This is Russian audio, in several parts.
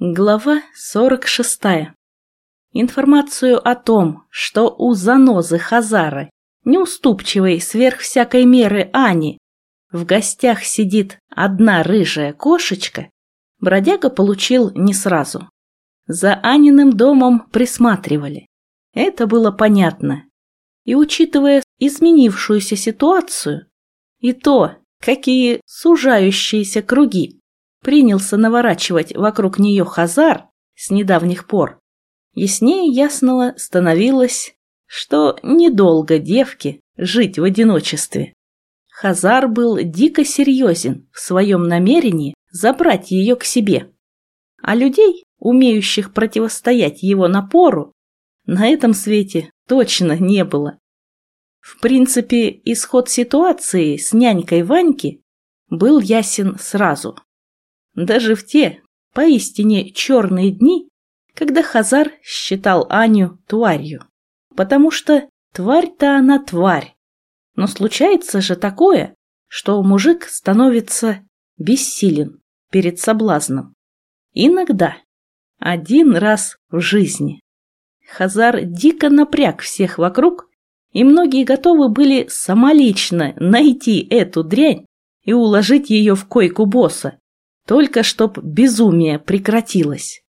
Глава 46. Информацию о том, что у занозы Хазары, неуступчивой сверх всякой меры Ани, в гостях сидит одна рыжая кошечка, бродяга получил не сразу. За Аниным домом присматривали. Это было понятно. И учитывая изменившуюся ситуацию, и то, какие сужающиеся круги принялся наворачивать вокруг нее Хазар с недавних пор, яснее ясного становилось, что недолго девке жить в одиночестве. Хазар был дико серьезен в своем намерении забрать ее к себе. А людей, умеющих противостоять его напору, на этом свете точно не было. В принципе, исход ситуации с нянькой Ваньки был ясен сразу. Даже в те, поистине черные дни, когда Хазар считал Аню тварью. Потому что тварь-то она тварь. Но случается же такое, что мужик становится бессилен перед соблазном. Иногда. Один раз в жизни. Хазар дико напряг всех вокруг, и многие готовы были самолично найти эту дрянь и уложить ее в койку босса, только чтоб безумие прекратилось.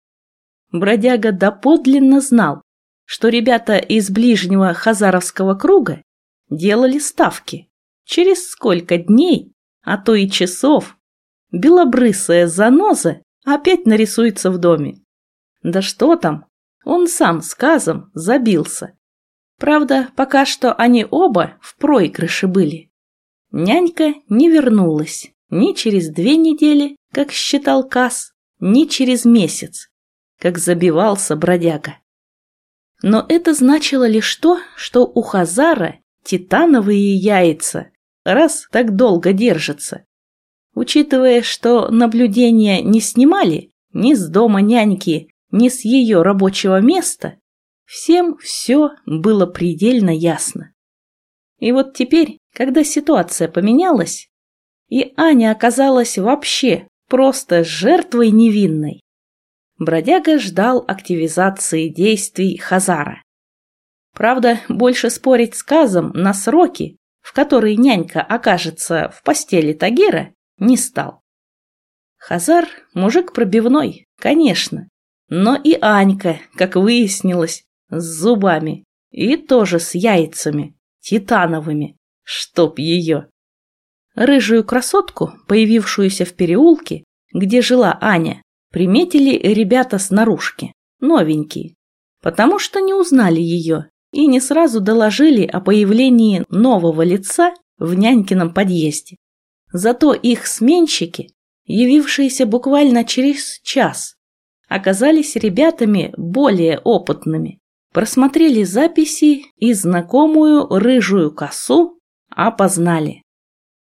Бродяга доподлинно знал, что ребята из ближнего хазаровского круга делали ставки. Через сколько дней, а то и часов, белобрысая заноза опять нарисуется в доме. Да что там, он сам сказом забился. Правда, пока что они оба в проигрыше были. Нянька не вернулась ни через две недели, как считал Касс, ни через месяц, как забивался бродяга. Но это значило лишь то, что у Хазара титановые яйца, раз так долго держатся. Учитывая, что наблюдения не снимали ни с дома няньки, ни с ее рабочего места, всем все было предельно ясно. И вот теперь, когда ситуация поменялась, и Аня оказалась вообще просто жертвой невинной. Бродяга ждал активизации действий Хазара. Правда, больше спорить с Казом на сроки, в которые нянька окажется в постели Тагира, не стал. Хазар – мужик пробивной, конечно, но и Анька, как выяснилось, с зубами и тоже с яйцами, титановыми, чтоб ее. Рыжую красотку, появившуюся в переулке, где жила Аня, приметили ребята с наружки, новенькие, потому что не узнали ее и не сразу доложили о появлении нового лица в нянькином подъезде. Зато их сменщики, явившиеся буквально через час, оказались ребятами более опытными, просмотрели записи и знакомую рыжую косу опознали.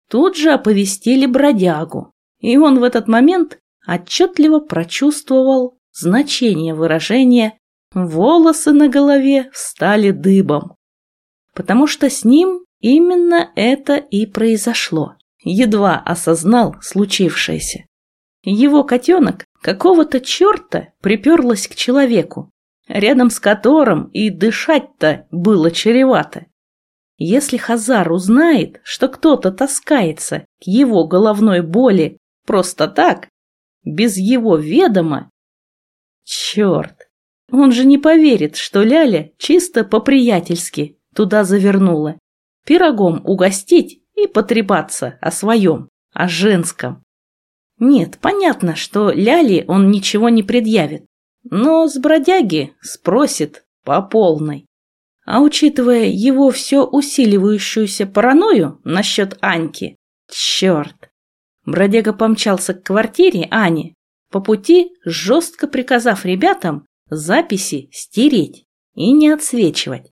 Тут же оповестили бродягу, и он в этот момент отчетливо прочувствовал значение выражения «волосы на голове встали дыбом», потому что с ним именно это и произошло, едва осознал случившееся. Его котенок какого-то черта приперлась к человеку, рядом с которым и дышать-то было чревато. Если Хазар узнает, что кто-то таскается к его головной боли просто так, без его ведома... Черт! Он же не поверит, что Ляля чисто по-приятельски туда завернула. Пирогом угостить и потрепаться о своем, о женском. Нет, понятно, что Ляли он ничего не предъявит, но с бродяги спросит по полной. А учитывая его все усиливающуюся паранойю насчет Аньки, черт! Бродяга помчался к квартире Ани, по пути жестко приказав ребятам записи стереть и не отсвечивать.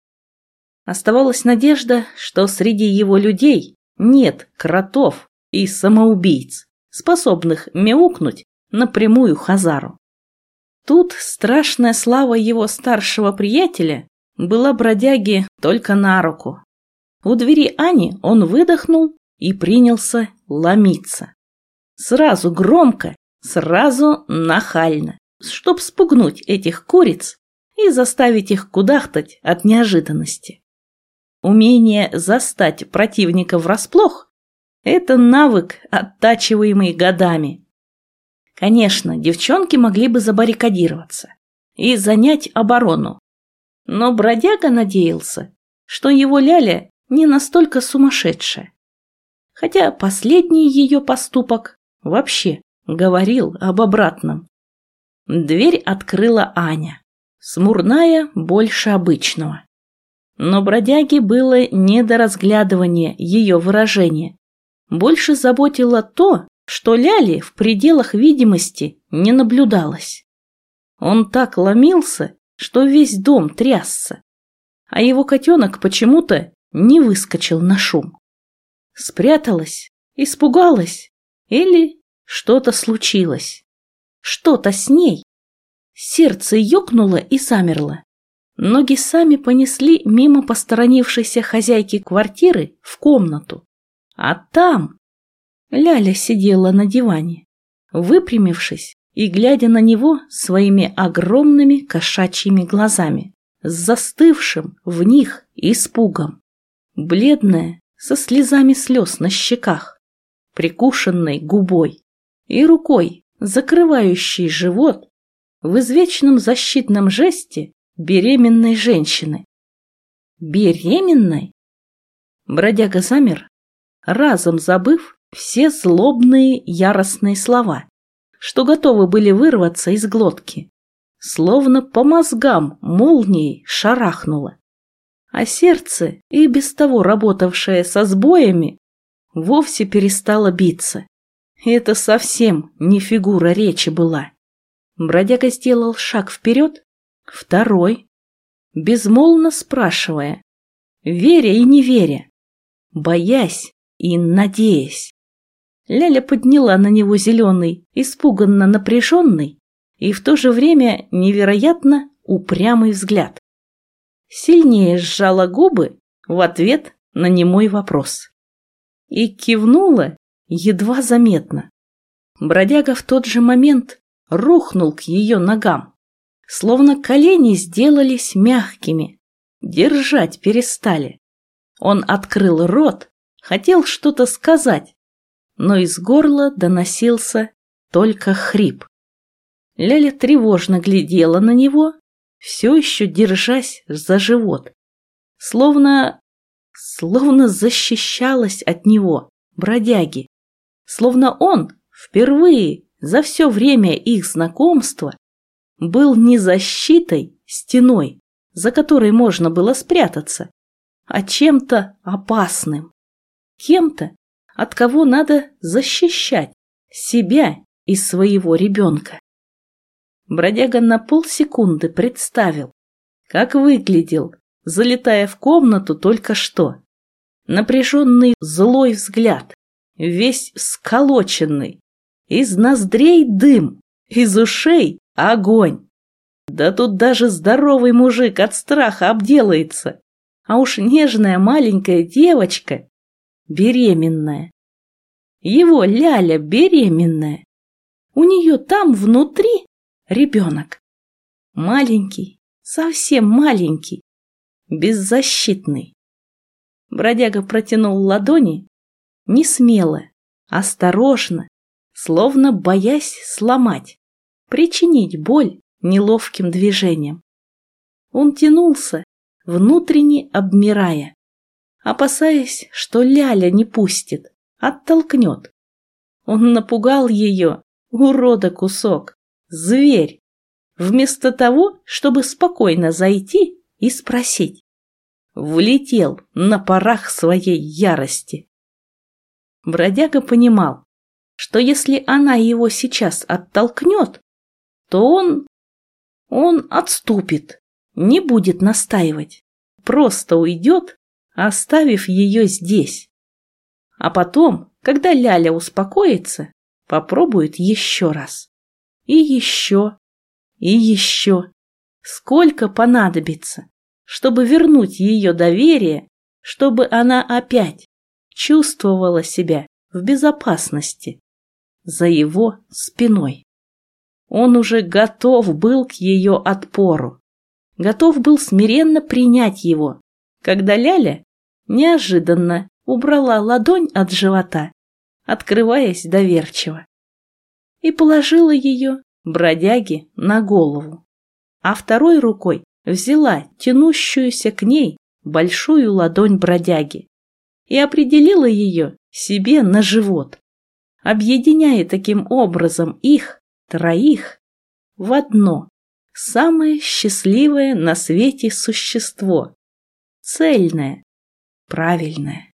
Оставалась надежда, что среди его людей нет кротов и самоубийц, способных мяукнуть напрямую Хазару. Тут страшная слава его старшего приятеля была бродяге только на руку. У двери Ани он выдохнул и принялся ломиться. Сразу громко, сразу нахально. чтоб спугнуть этих куриц и заставить их кудахтать от неожиданности. Умение застать противника врасплох – это навык, оттачиваемый годами. Конечно, девчонки могли бы забаррикадироваться и занять оборону. Но бродяга надеялся, что его Ляля не настолько сумасшедшая. Хотя последний ее поступок вообще говорил об обратном. Дверь открыла Аня, смурная больше обычного. Но бродяге было не до разглядывания ее выражения. Больше заботило то, что Ляли в пределах видимости не наблюдалось. Он так ломился, что весь дом трясся, а его котенок почему-то не выскочил на шум. Спряталась, испугалась или что-то случилось. Что-то с ней. Сердце ёкнуло и замерло. Ноги сами понесли мимо посторонившейся хозяйки квартиры в комнату. А там... Ляля сидела на диване, выпрямившись и глядя на него своими огромными кошачьими глазами, с застывшим в них испугом. Бледная, со слезами слез на щеках, прикушенной губой и рукой, закрывающей живот в извечном защитном жесте беременной женщины. Беременной? Бродяга замер, разом забыв все злобные яростные слова, что готовы были вырваться из глотки. Словно по мозгам молнией шарахнуло. А сердце, и без того работавшее со сбоями, вовсе перестало биться. Это совсем не фигура речи была. Бродяга сделал шаг вперед, Второй, безмолвно спрашивая, веря и не веря, боясь и надеясь. Ляля подняла на него зеленый, испуганно напряженный и в то же время невероятно упрямый взгляд. Сильнее сжала губы в ответ на немой вопрос. И кивнула едва заметно. Бродяга в тот же момент рухнул к ее ногам словно колени сделались мягкими, держать перестали. Он открыл рот, хотел что-то сказать, но из горла доносился только хрип. Ляля тревожно глядела на него, все еще держась за живот, словно... словно защищалась от него, бродяги, словно он впервые за все время их знакомства был не защитой, стеной, за которой можно было спрятаться, а чем-то опасным. Кем-то, от кого надо защищать себя и своего ребенка. Бродяга на полсекунды представил, как выглядел, залетая в комнату только что. Напряженный злой взгляд, весь сколоченный, из ноздрей дым, из ушей Огонь! Да тут даже здоровый мужик от страха обделается. А уж нежная маленькая девочка беременная. Его Ляля беременная. У нее там внутри ребенок. Маленький, совсем маленький, беззащитный. Бродяга протянул ладони, не смело, осторожно, словно боясь сломать причинить боль неловким движением. Он тянулся, внутренне обмирая, опасаясь, что Ляля не пустит, оттолкнет. Он напугал ее, урода кусок, зверь, вместо того, чтобы спокойно зайти и спросить. Влетел на парах своей ярости. Бродяга понимал, что если она его сейчас оттолкнет, то он... он отступит, не будет настаивать, просто уйдет, оставив ее здесь. А потом, когда Ляля успокоится, попробует еще раз. И еще, и еще. Сколько понадобится, чтобы вернуть ее доверие, чтобы она опять чувствовала себя в безопасности за его спиной. Он уже готов был к ее отпору. Готов был смиренно принять его, когда Ляля неожиданно убрала ладонь от живота, открываясь доверчиво, и положила ее бродяге на голову, а второй рукой взяла тянущуюся к ней большую ладонь бродяги и определила ее себе на живот, объединяя таким образом их, троих, в одно, самое счастливое на свете существо, цельное, правильное.